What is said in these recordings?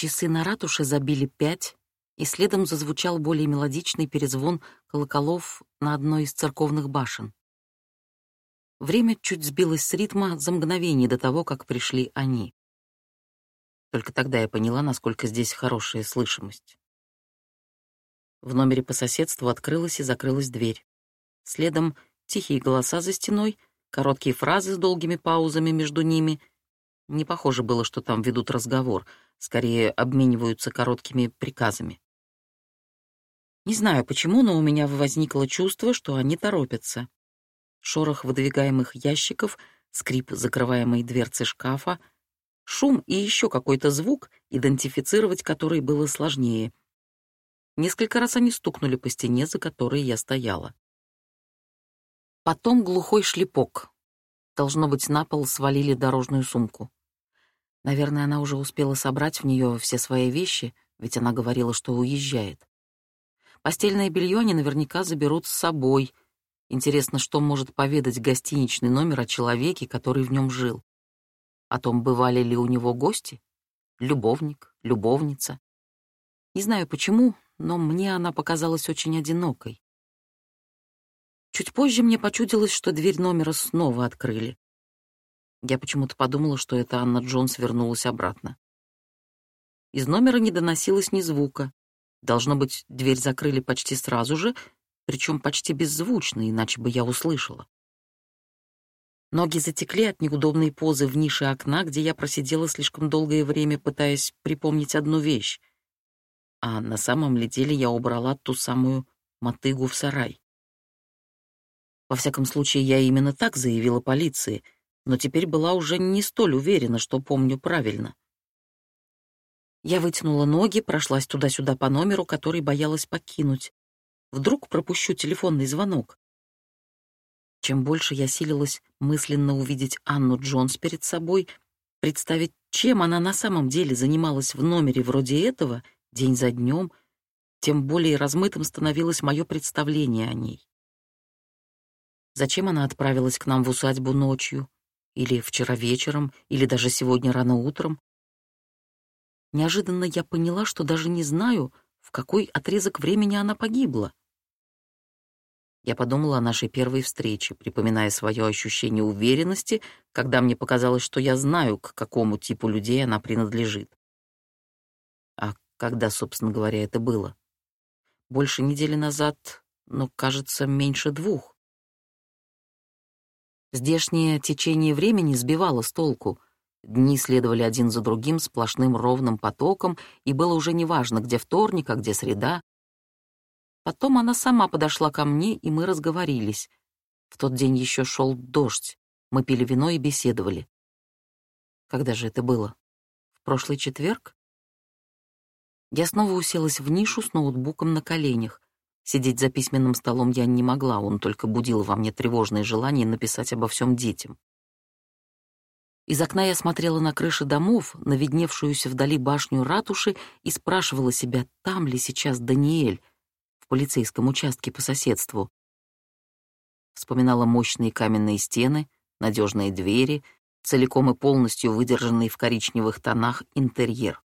Часы на ратуше забили пять, и следом зазвучал более мелодичный перезвон колоколов на одной из церковных башен. Время чуть сбилось с ритма за мгновение до того, как пришли они. Только тогда я поняла, насколько здесь хорошая слышимость. В номере по соседству открылась и закрылась дверь. Следом тихие голоса за стеной, короткие фразы с долгими паузами между ними. Не похоже было, что там ведут разговор, скорее обмениваются короткими приказами. Не знаю почему, но у меня возникло чувство, что они торопятся. Шорох выдвигаемых ящиков, скрип закрываемой дверцы шкафа, шум и еще какой-то звук, идентифицировать который было сложнее. Несколько раз они стукнули по стене, за которой я стояла. Потом глухой шлепок. Должно быть, на пол свалили дорожную сумку. Наверное, она уже успела собрать в нее все свои вещи, ведь она говорила, что уезжает. Постельное белье они наверняка заберут с собой. Интересно, что может поведать гостиничный номер о человеке, который в нем жил. О том, бывали ли у него гости? Любовник, любовница. Не знаю почему, но мне она показалась очень одинокой. Чуть позже мне почудилось, что дверь номера снова открыли. Я почему-то подумала, что это Анна Джонс вернулась обратно. Из номера не доносилось ни звука. Должно быть, дверь закрыли почти сразу же, причем почти беззвучно, иначе бы я услышала. Ноги затекли от неудобной позы в нише окна, где я просидела слишком долгое время, пытаясь припомнить одну вещь а на самом ли деле я убрала ту самую мотыгу в сарай. Во всяком случае, я именно так заявила полиции, но теперь была уже не столь уверена, что помню правильно. Я вытянула ноги, прошлась туда-сюда по номеру, который боялась покинуть. Вдруг пропущу телефонный звонок. Чем больше я силилась мысленно увидеть Анну Джонс перед собой, представить, чем она на самом деле занималась в номере вроде этого — День за днем, тем более размытым становилось мое представление о ней. Зачем она отправилась к нам в усадьбу ночью? Или вчера вечером, или даже сегодня рано утром? Неожиданно я поняла, что даже не знаю, в какой отрезок времени она погибла. Я подумала о нашей первой встрече, припоминая свое ощущение уверенности, когда мне показалось, что я знаю, к какому типу людей она принадлежит. Когда, собственно говоря, это было? Больше недели назад, но, кажется, меньше двух. Здешнее течение времени сбивало с толку. Дни следовали один за другим сплошным ровным потоком, и было уже неважно, где вторник, а где среда. Потом она сама подошла ко мне, и мы разговорились. В тот день еще шел дождь. Мы пили вино и беседовали. Когда же это было? В прошлый четверг? Я снова уселась в нишу с ноутбуком на коленях. Сидеть за письменным столом я не могла, он только будил во мне тревожное желание написать обо всем детям. Из окна я смотрела на крыши домов, на видневшуюся вдали башню ратуши и спрашивала себя, там ли сейчас Даниэль, в полицейском участке по соседству. Вспоминала мощные каменные стены, надежные двери, целиком и полностью выдержанный в коричневых тонах интерьер.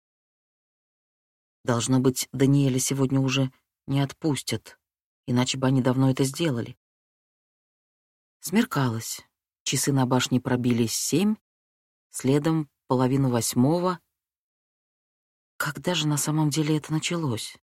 Должно быть, Даниэля сегодня уже не отпустят, иначе бы они давно это сделали. Смеркалось. Часы на башне пробились семь, следом половину восьмого. Когда же на самом деле это началось?